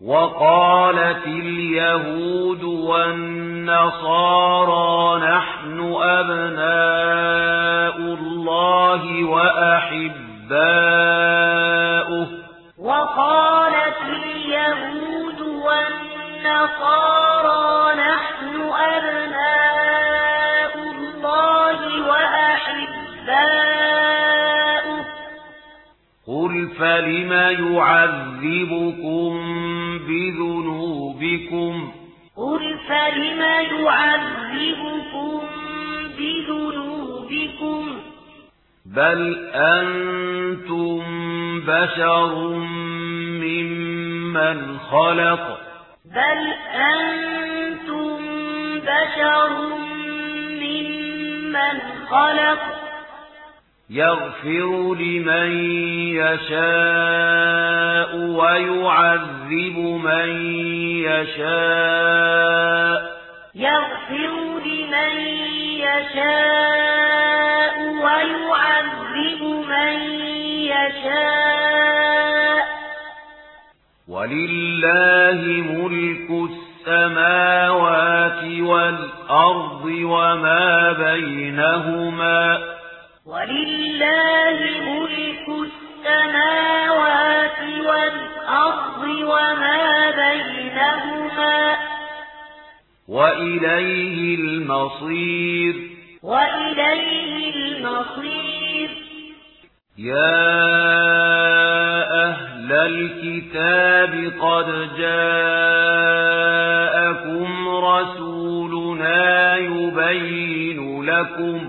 وقالت اليهود والنصارى نحن أبناء الله وأحباؤه. وقالت اليهود والنصارى فَلِمَا يعذبكم بذنوبكم؟ قل فَلِمَا يعذبكم بذنوبكم؟ بل أنتم بشر ممن خلق. بل أنتم بشر ممن خلق. يغفر لمن يشاء ويعذب من يشاء يغفر لمن يشاء ويعذب من يشاء ولله ملك السماوات والأرض وما بينهما ولله ملك السماوات والأرض وما بينهما وإليه المصير. وإليه المصير. يا أهل الكتاب قد جاءكم رسولنا يبين لكم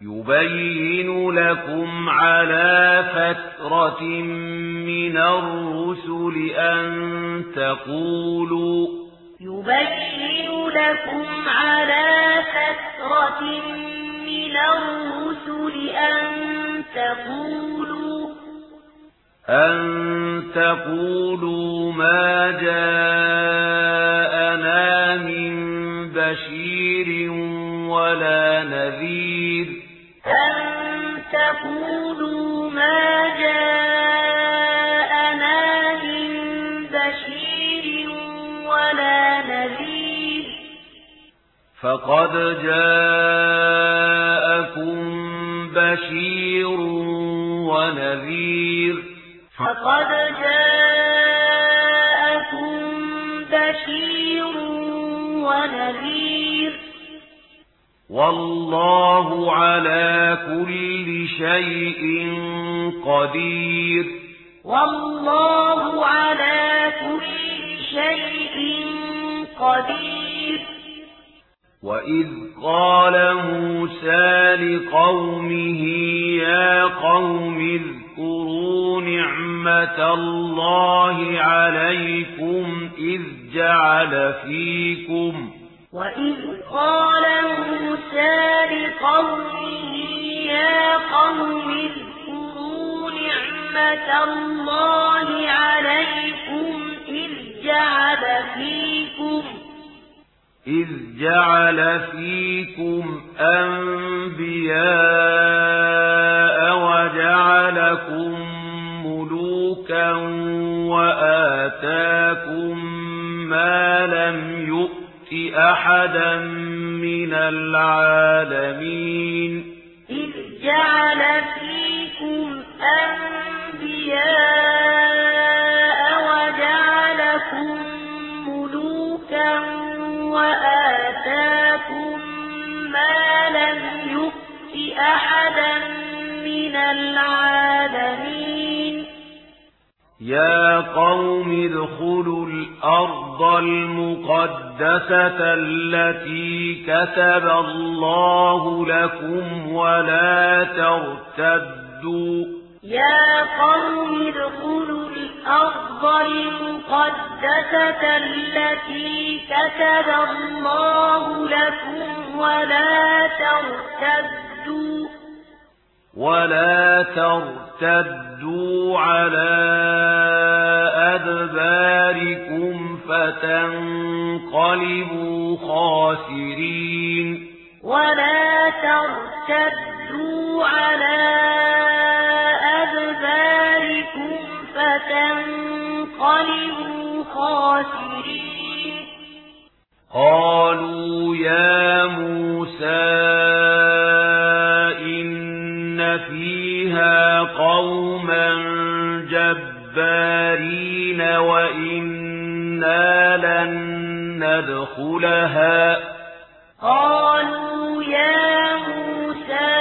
يبين لكم على فترة من الرسل أن تقولوا يبين لكم على فترة من الرسل أن تقولوا أن تقولوا ما جاءنا من بشير ولا نذير أن تقولوا ما جاءنا من بشير ولا نذير فقد جاءكم بشير ونذير فقد جاءكم بشير ونذير والله على كل شيء قدير والله على كل شيء قدير وَإِذْ قَالَ مُوسَى لِقَوْمِهِ يَا قَوْمِ اذْكُرُوا نِعْمَةَ نِعْمَةَ اللَّهِ عَلَيْكُمْ إِذْ جَعَلَ فِيكُمْ وَإِذْ قَالَ مُوسَى لِقَوْمِهِ يَا قَوْمِ اذْكُرُوا نِعْمَةَ اللَّهِ عَلَيْكُمْ إِذْ جَعَلَ فِيكُمْ إِذْ جَعَلَ فِيكُمْ أَنْبِيَاءَ أحدا من العالمين إذ جعل فيكم أنبياء وجعلكم ملوكا وآتاكم ما لم يؤت أحدا من العالمين يا قوم ادخلوا الأرض الأرض المقدسة التي كتب الله لكم ولا ترتدوا يا قوم ادخلوا الأرض المقدسة التي كتب الله لكم ولا ترتدوا ولا ترتدوا على أدباركم فتنقلبوا خاسرين ولا ترتدوا على أدباركم فتنقلبوا خاسرين قالوا يا لها. قالوا يا موسى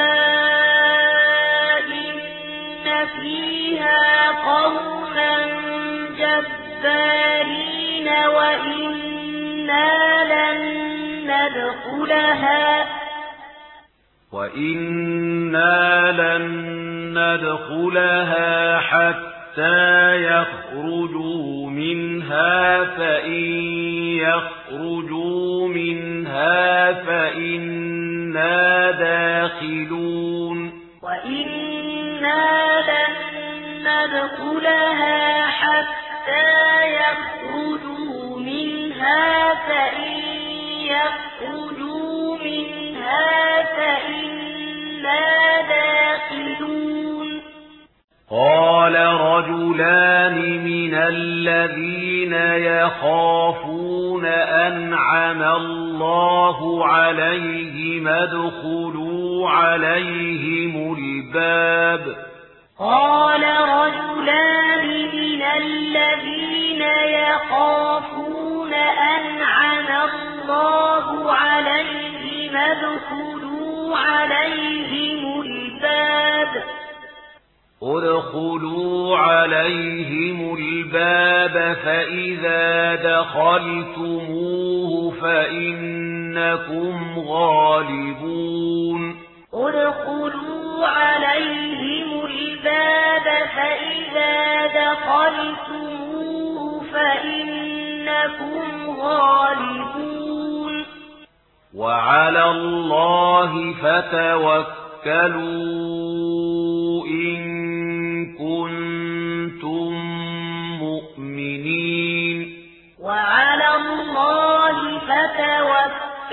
إن فيها قوما جبارين وإنا لن ندخلها. وإنا لن ندخلها حتى يخرجوا. منها فإن يخرجوا منها فإنا داخلون. وإنا لن ندخلها حتى يخرجوا منها فإن يخرجوا منها فإنا داخلون. قال رجلان من الذين الذين يخافون أنعم الله عليهم ادخلوا عليهم الباب. قال رجلان من الذين يخافون أنعم الله عليهم ادخلوا عليهم الباب. ادخلوا عليهم الباب فإذا دخلتموه فإنكم غالبون ادخلوا عليهم الباب فإذا دخلتموه فإنكم غالبون وعلى الله فتوكلون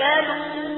مؤمنين وعلى الله فتوكلوا